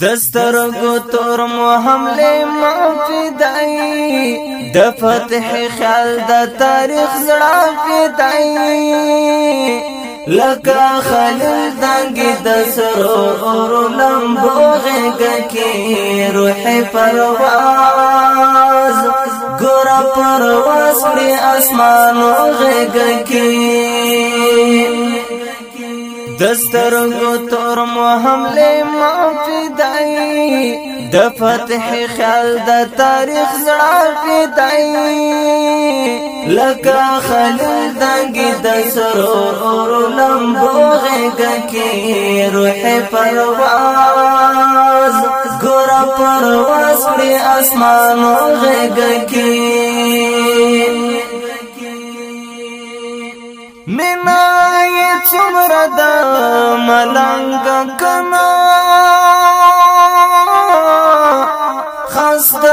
دسترګو تور مو حمله مافدای د فتح خیال د تاریخ زړه فدای لکه خلل دنګي د سرور اور لمبو غږ کې روح پرواز ګور پرواز کړي اسمان غږ کې دسترګو تور مو حمله معافي دای د فتح خیال د تاریخ زړه فدای لکه خلل دنګي د سرور اور لمبوغه کې روح پرواز ګور پرواز کړي اسمان غږ کې مینا یې څومره د ملنګ کنا خاص د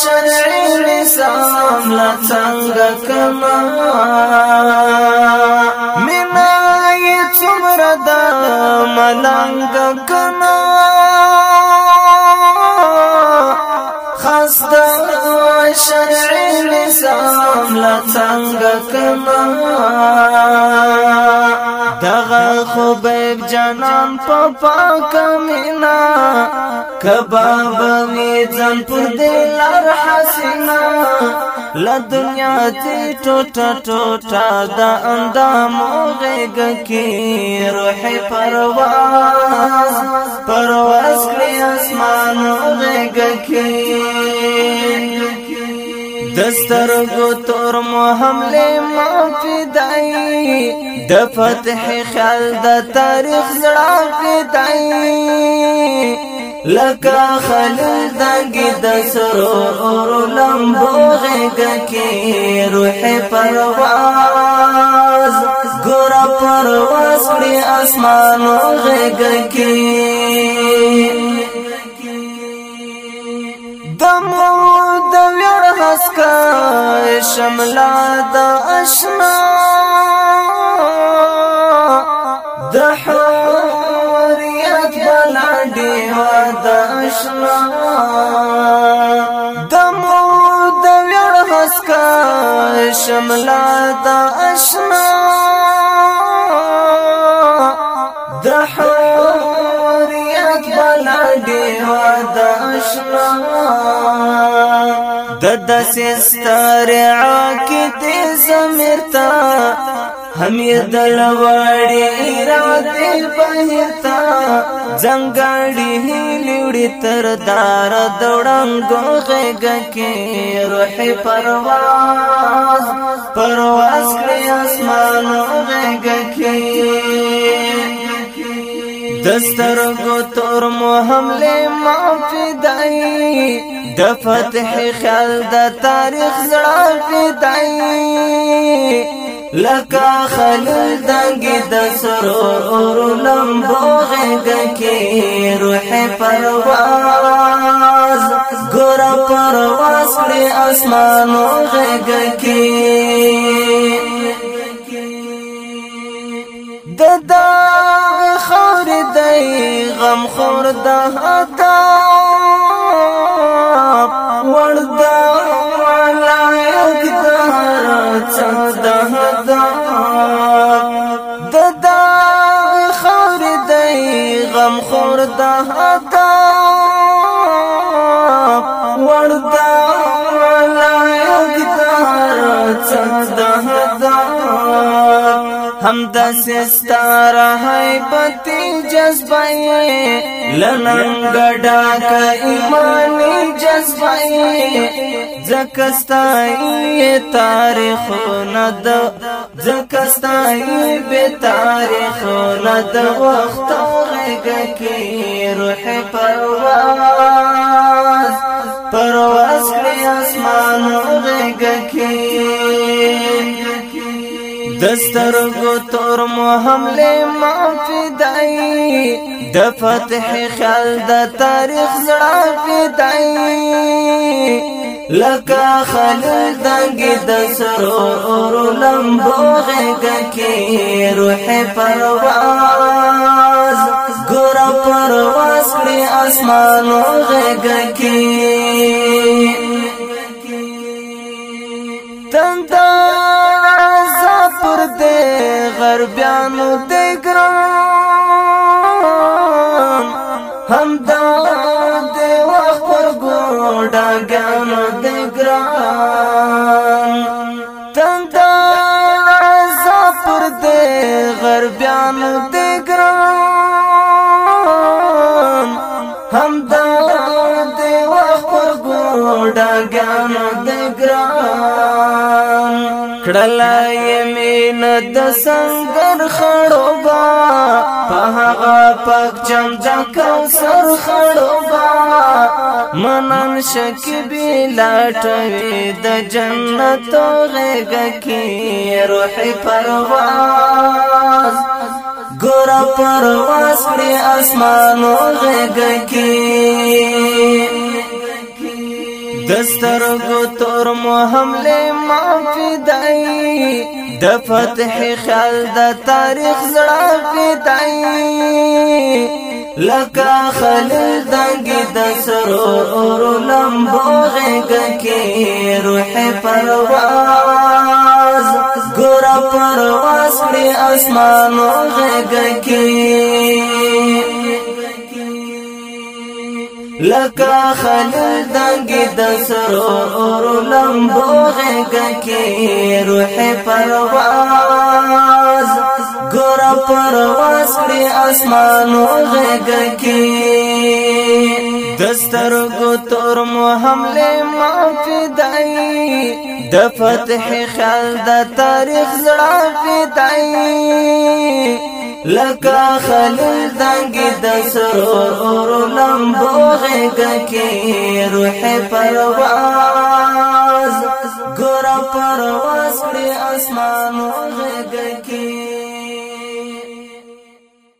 شرعي نظام لا څنګه کنا مینا یې څومره د ملنګ کنا خاص د شرعي لا څنګه کما دغه خبيب جنان په پاک مینا کباب می ځن پر دل حسینا لا دنیا تی ټوټه ټوټه د اندام غېګ کې روح پرواز پرواز کړی اسمان غېګ کې دستر گو تور مو حمله ما فدای د فتح خیال د تاریخ زړه فدای لکا خلل دنگی دسرور اور لمبو غیگا کی روح پرواز گورا پرواز کری اسمانو غیگا کی شملا دا اشنا دا حریت بلا دیوا د اشنا دا مو د حسکا شملا دا اشنا دا حریت بلا دیوا د اشنا د داسې ستار عاقدې زمرتا حمید لوړې راته پهتا ځنګړې لوړې تر دار دوړنګو غږ کې روح پرواز پرواز کړې اسمان غږ کې دستر گو تور محمل ما فدائی د فتح خیال د تاریخ زړه فدای لکه خلل دنګي د سرور اور لمبو غږ کې روح پرواز ګور پرواز کړي اسمان غږ کې د دا خور دی غم خور د هتا وردا لایق څنګه دا هم د ستاره هيبت جذبه لننګ ډاک ایمان جذبه زکستای تاریخ ند زکستای به تاریخ ند وخت رګ کی روح پروا دسترگو تور محمل ما فدائی د فتح خیال د تاریخ زړه فدائی لکا خلل دنگی د سرور لمبوغ گکی روح پرواز گورا پرواز کری اسمانو غیگکی غربیانو دی ګران هم دا دی وخت پر ګوډا ګانو دی ګران تند زفر دی غربیانو دی ګران هم دا دی وخت پر ګوډا ګانو دی ګران کړل یمین د سنگر خړوبا په هغه پک جام ځک سر خړوبا منن شک بی لاټوي د جنت غږ کی روح پرواز ګور پرواز پر اسمان غږ کی دستر کو تور مو حمله معفي دای د فتح خیال د تاریخ زړه فدای لکه خلل دنګي د سرور لمبو غږ کې روح پرواز ګور پرواز کړي اسمان غږ کې لکا خلل دنگی د سرور لمبو غیګه کې روح پرواز ګور پرواز کړی اسمانو غیګه کې دستر کو تور مو حمله معفي دای د فتح خیال د تاریخ زړه فدای لکا خلیل دنگی دسرور لمبو غیگکی روح پرواز گورا پرواز پری اسمان غیگکی